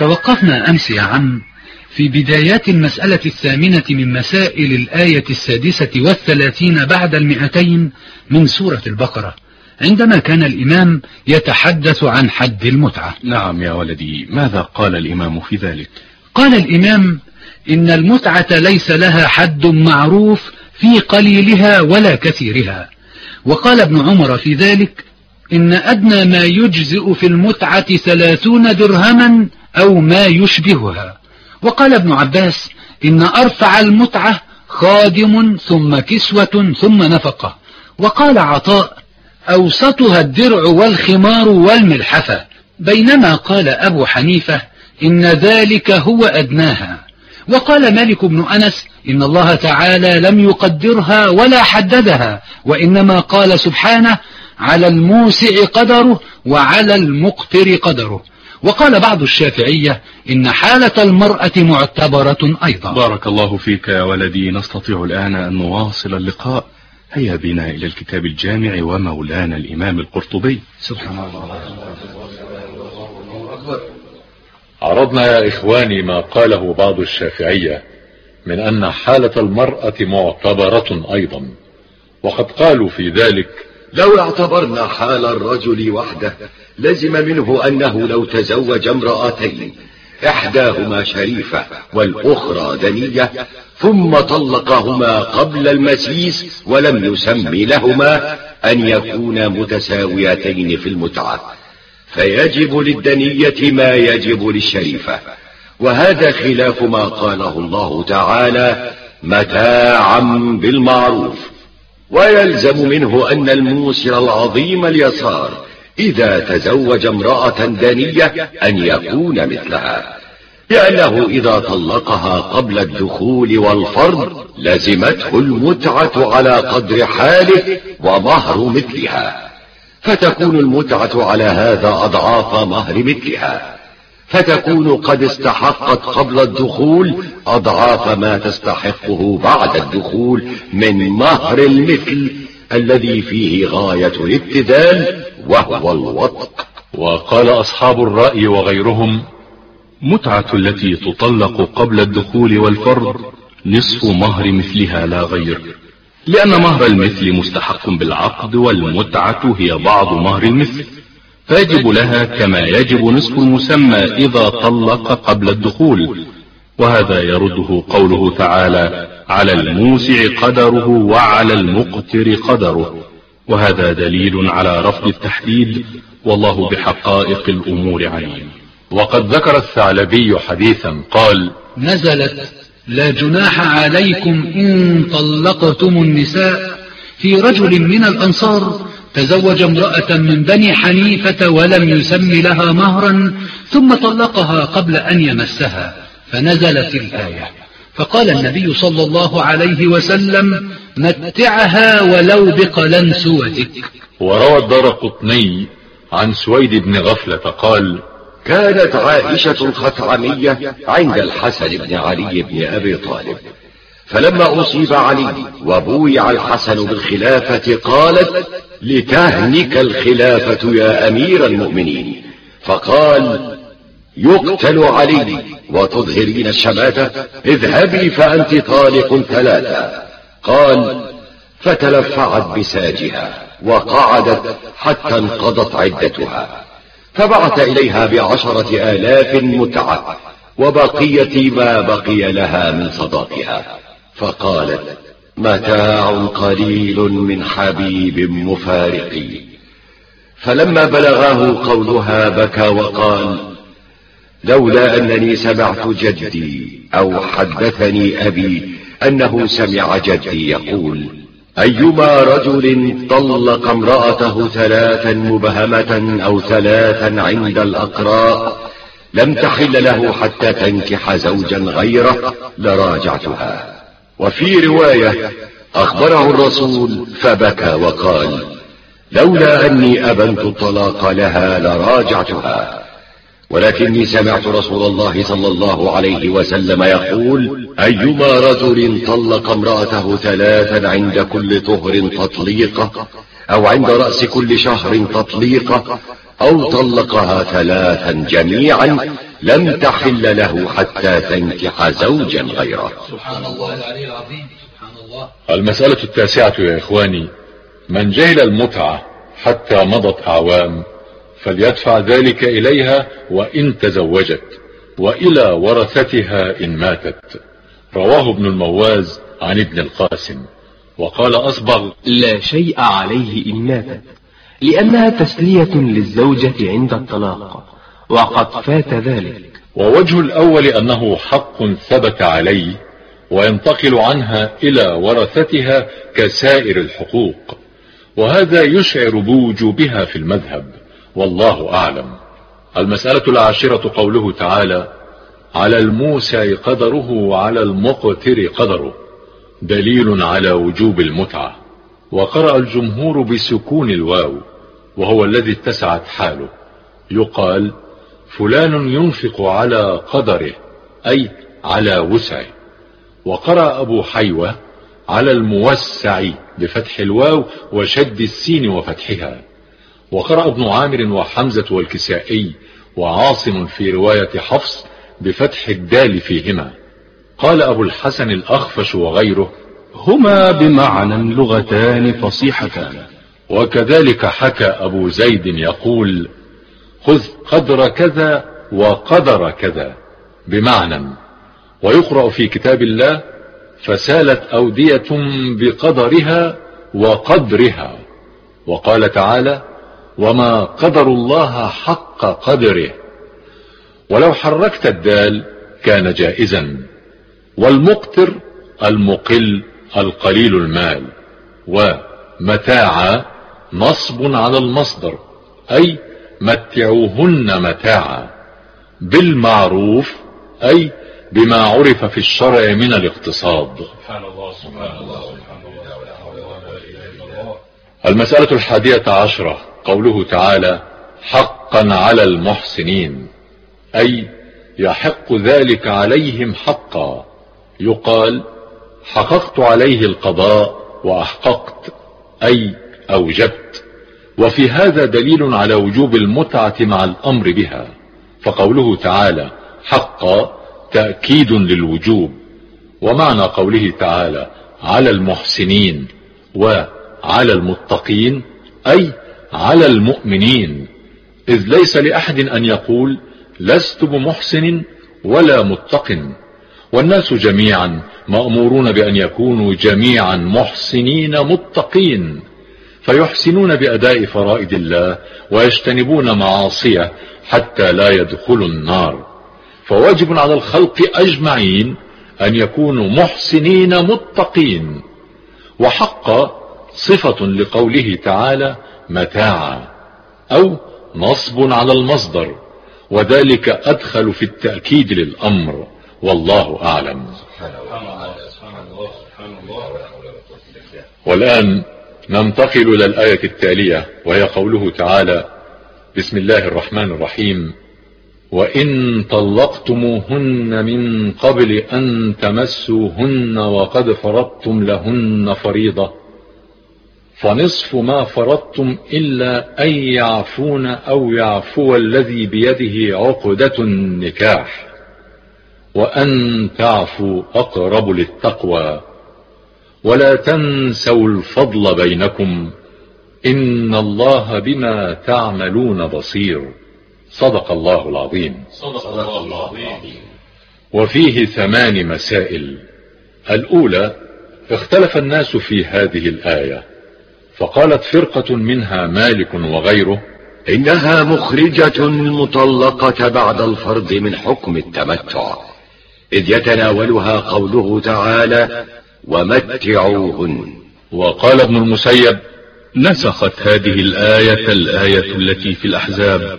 توقفنا أمس يا عم في بدايات المسألة الثامنة من مسائل الآية السادسة والثلاثين بعد المئتين من سورة البقرة عندما كان الإمام يتحدث عن حد المتعة. نعم يا ولدي ماذا قال الإمام في ذلك؟ قال الإمام إن المتعة ليس لها حد معروف في قليلها ولا كثيرها. وقال ابن عمر في ذلك إن أدنى ما يجزئ في المتعة ثلاثون درهما أو ما يشبهها. وقال ابن عباس إن أرفع المتعة خادم ثم كسوة ثم نفقة. وقال عطاء أوسطها الدرع والخمار والملحفة. بينما قال أبو حنيفة إن ذلك هو أدناها. وقال مالك بن أنس إن الله تعالى لم يقدرها ولا حددها وإنما قال سبحانه على الموسع قدره وعلى المقتر قدره. وقال بعض الشافعية إن حالة المرأة معتبرة أيضا. بارك الله فيك يا ولدي. نستطيع الآن أن نواصل اللقاء. هيا بنا إلى الكتاب الجامع ومولانا الإمام القرطبي. سبحان الله. عرضنا يا إخواني ما قاله بعض الشافعية من أن حالة المرأة معتبرة أيضا. وقد قالوا في ذلك لو اعتبرنا حال الرجل وحده لزم منه أنه لو تزوج امرأتين إحداهما شريفة والأخرى دنية ثم طلقهما قبل المسيس ولم يسم لهما أن يكونا متساويتين في المتعة. فيجب للدنية ما يجب للشريفة. وهذا خلاف ما قاله الله تعالى متاعا بالمعروف. ويلزم منه أن الموسر العظيم اليسار إذا تزوج امرأة دنية أن يكون مثلها. لأنه إذا طلقها قبل الدخول والفرض لزمته المتعة على قدر حاله ومهر مثلها. فتكون المتعة على هذا أضعاف مهر مثلها. فتكون قد استحقت قبل الدخول أضعاف ما تستحقه بعد الدخول من مهر المثل الذي فيه غاية الابتذال وهو الوطء. وقال أصحاب الرأي وغيرهم متعة التي تطلق قبل الدخول والفرض نصف مهر مثلها لا غير. لأن مهر المثل مستحق بالعقد والمتعة هي بعض مهر المثل فيجب لها كما يجب نصف المسمى إذا طلق قبل الدخول. وهذا يرده قوله تعالى على الموسع قدره وعلى المقتر قدره وهذا دليل على رفض التحديد والله بحقائق الأمور عليم. وقد ذكر الثعلبي حديثا قال نزلت لا جناح عليكم إن طلقتم النساء. في رجل من الأنصار تزوج امرأة من بني حنيفة ولم يسم لها مهرا ثم طلقها قبل أن يمسها. فنزلت الآية. فقال النبي صلى الله عليه وسلم متعها ولو بقلنسوتك وروى الدار قطني عن سويد بن غفلة قال كانت عائشة الخثعمية عند الحسن بن علي بن أبي طالب. فلما أصيب علي وبويع الحسن بالخلافة قالت لتهنك الخلافة يا أمير المؤمنين. فقال يقتل علي وتظهرين الشماتة اذهبي فأنت طالق ثلاثة. قال فتلفعت بساجها وقعدت حتى انقضت عدتها. فبعث إليها بعشرة آلاف متعة وبقية ما بقي لها من صداقها. فقالت متاع قليل من حبيب مفارقي. فلما بلغاه قولها بكى وقال لولا أنني سمعت جدي أو حدثني أبي أنه سمع جدي يقول أيما رجل طلق امرأته ثلاثا مبهمة أو ثلاثا عند الأقراء لم تحل له حتى تنكح زوجا غيره لراجعتها. وفي رواية أخبره الرسول فبكى وقال لولا أني أبنت الطلاق لها لراجعتها. ولكني سمعت رسول الله صلى الله عليه وسلم يقول أيما رجل طلق امرأته ثلاثا عند كل طهر تطليقة أو عند رأس كل شهر تطليقة أو طلقها ثلاثا جميعا لم تحل له حتى تنكح زوجا غيره. سبحان الله العلي العظيم سبحان الله. المسألة التاسعة يا إخواني من جهل المتعة حتى مضت أعوام فليدفع ذلك إليها وإن تزوجت وإلى ورثتها إن ماتت. رواه ابن المواز عن ابن القاسم. وقال أصبغ لا شيء عليه إن ماتت لأنها تسلية للزوجة عند الطلاق وقد فات ذلك. ووجه الأول أنه حق ثبت عليه وينتقل عنها إلى ورثتها كسائر الحقوق وهذا يشعر بوجوبها في المذهب. والله أعلم. المسألة العاشرة قوله تعالى على الموسى قدره وعلى المقتر قدره دليل على وجوب المتعة. وقرأ الجمهور بسكون الواو وهو الذي اتسعت حاله. يقال فلان ينفق على قدره أي على وسعه. وقرأ أبو حيوة على الموسع بفتح الواو وشد السين وفتحها. وقرأ ابن عامر وحمزة والكسائي وعاصم في رواية حفص بفتح الدال فيهما. قال أبو الحسن الأخفش وغيره هما بمعنى لغتان فصيحتان. وكذلك حكى أبو زيد يقول خذ قدر كذا وقدر كذا بمعنى. ويقرأ في كتاب الله فسالت أودية بقدرها وقدرها. وقال تعالى وما قدر الله حق قدره. ولو حركت الدال كان جائزا. والمقتر المقل القليل المال. ومتاعا نصب على المصدر. أي متعوهن متاعا بالمعروف أي بما عرف في الشرع من الاقتصاد. سبحان الله سبحان الله المسألة الحادية عشرة. قوله تعالى حقا على المحسنين أي يحق ذلك عليهم حقا. يقال حققت عليه القضاء وأحققت أي أوجبت. وفي هذا دليل على وجوب المتعة مع الأمر بها. فقوله تعالى حقا تأكيد للوجوب. ومعنى قوله تعالى على المحسنين وعلى المتقين أي على المؤمنين إذ ليس لأحد أن يقول لست بمحسن ولا متق والناس جميعا مأمورون بأن يكونوا جميعا محسنين متقين. فيحسنون بأداء فرائد الله ويجتنبون معاصيه حتى لا يدخلوا النار. فواجب على الخلق أجمعين أن يكونوا محسنين متقين. وحق صفة لقوله تعالى متاعا أو نصب على المصدر وذلك أدخل في التأكيد للأمر والله أعلم. والآن ننتقل إلى الآية التالية وهي قوله تعالى بسم الله الرحمن الرحيم وإن طلقتموهن من قبل أن تمسوهن وقد فرضتم لهن فريضة. فنصف ما فرضتم إلا أن يعفون أو يعفو الذي بيده عقدة النكاح وأن تعفوا أقرب للتقوى. ولا تنسوا الفضل بينكم إن الله بما تعملون بصير. صدق الله العظيم. صدق الله العظيم. وفيه ثمان مسائل. الأولى اختلف الناس في هذه الآية. فقالت فرقة منها مالك وغيره إنها مخرجة المطلقة بعد الفرض من حكم التمتع إذ يتناولها قوله تعالى ومتعوهن وقال ابن المسيب نسخت هذه الآية الآية التي في الأحزاب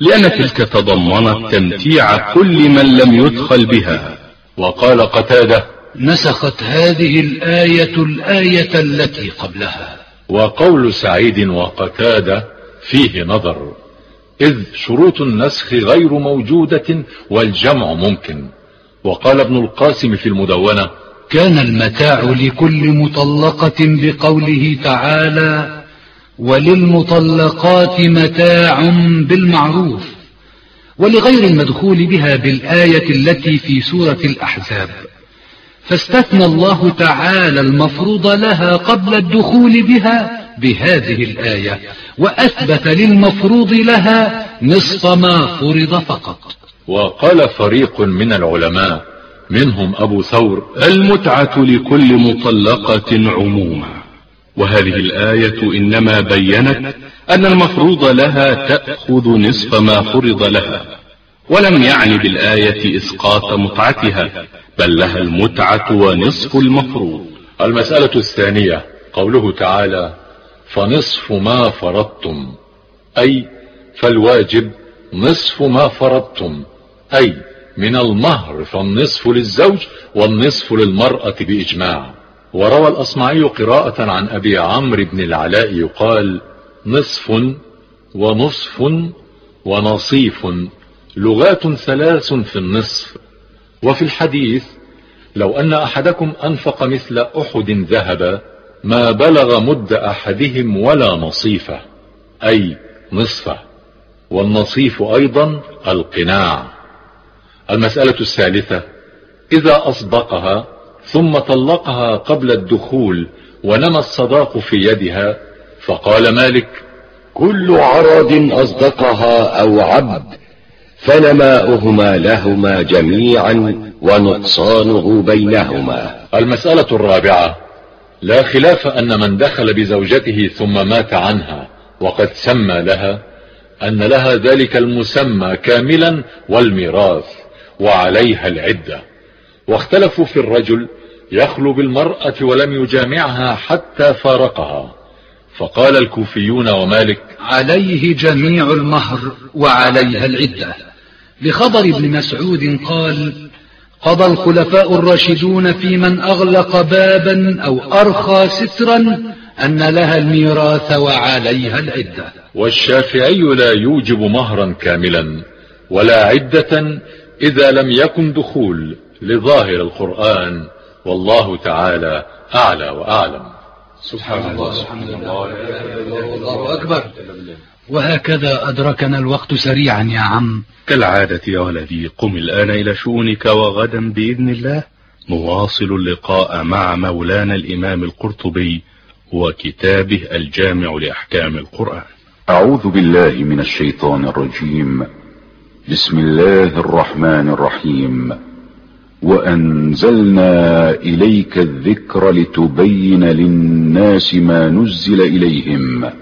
لأن تلك تضمنت تمتيع كل من لم يدخل بها وقال قتادة نسخت هذه الآية الآية التي قبلها. وقول سعيد وقتادة فيه نظر إذ شروط النسخ غير موجودة والجمع ممكن. وقال ابن القاسم في المدونة كان المتاع لكل مطلقة بقوله تعالى وللمطلقات متاع بالمعروف ولغير المدخول بها بالآية التي في سورة الأحزاب. فاستثنى الله تعالى المفروض لها قبل الدخول بها بهذه الآية وأثبت للمفروض لها نصف ما فرض فقط. وقال فريق من العلماء منهم أبو ثور المتعة لكل مطلقة عموما. وهذه الآية إنما بينت أن المفروض لها تأخذ نصف ما فرض لها ولم يعني بالآية إسقاط متعتها. بل لها المتعة ونصف المفروض. المسألة الثانية قوله تعالى فنصف ما فرضتم. أي فالواجب نصف ما فرضتم. أي من المهر فالنصف للزوج والنصف للمرأة بإجماع. وروى الأصمعي قراءة عن أبي عمرو بن العلاء يقال نصف ونصف ونصيف لغات ثلاث في النصف. وفي الحديث لو أن أحدكم أنفق مثل أحد ذهبا ما بلغ مد أحدهم ولا نصيفه أي نصفة والنصيف أيضا القناع. المسألة الثالثة إذا أصدقها ثم طلقها قبل الدخول ونمى الصداق في يدها فقال مالك كل عرض أصدقها أو عبد. فنماؤهما لهما جميعا ونقصانه بينهما. المسألة الرابعة لا خلاف أن من دخل بزوجته ثم مات عنها وقد سمى لها أن لها ذلك المسمى كاملا والميراث وعليها العدة. واختلفوا في الرجل يخلو بالمرأة ولم يجامعها حتى فارقها. فقال الكوفيون ومالك عليه جميع المهر وعليها العدة. لخبر ابن مسعود قال قضى الخلفاء الراشدون في من أغلق بابا أو أرخى سترا أن لها الميراث وعليها العدة. والشافعي لا يوجب مهرا كاملا ولا عدة إذا لم يكن دخول لظاهر القرآن والله تعالى أعلى وأعلم. سبحان الله سبحان الله الله أكبر. وهكذا أدركنا الوقت سريعا يا عم. كالعادة يا ولدي قم الآن إلى شؤونك وغدا بإذن الله نواصل اللقاء مع مولانا الإمام القرطبي وكتابه الجامع لأحكام القرآن. أعوذ بالله من الشيطان الرجيم. بسم الله الرحمن الرحيم. وأنزلنا إليك الذكر لتبين للناس ما نزل إليهم.